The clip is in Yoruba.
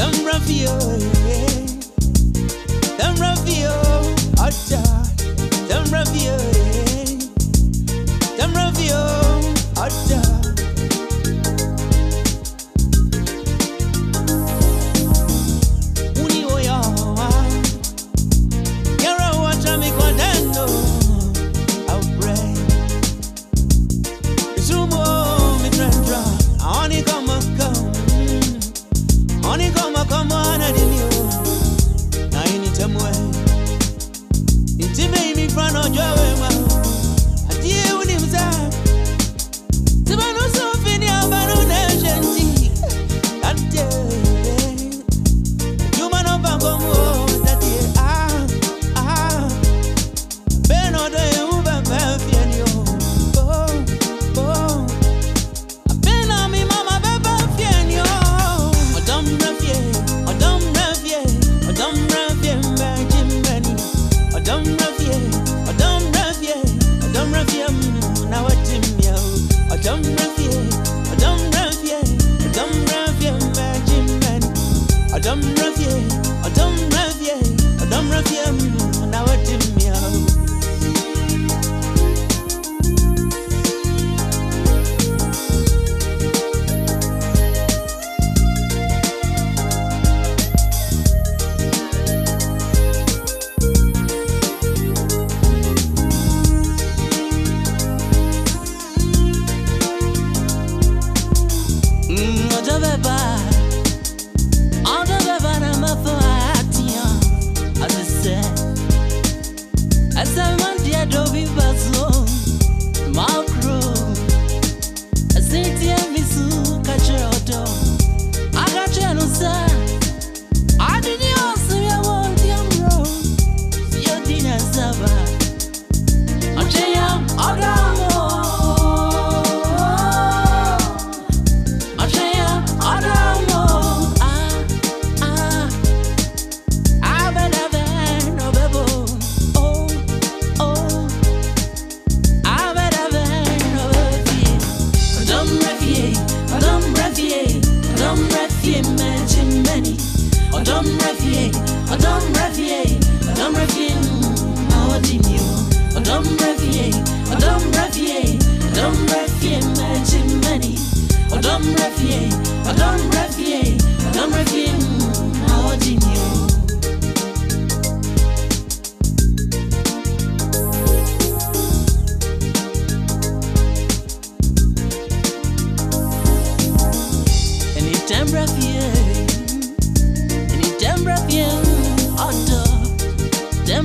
Dan Ravio, Dan Ravio, Atta, Dan Ravio, Dan Ravio. Odom Ravie, Odom Ravie, Odom Ravie, Nawatimia.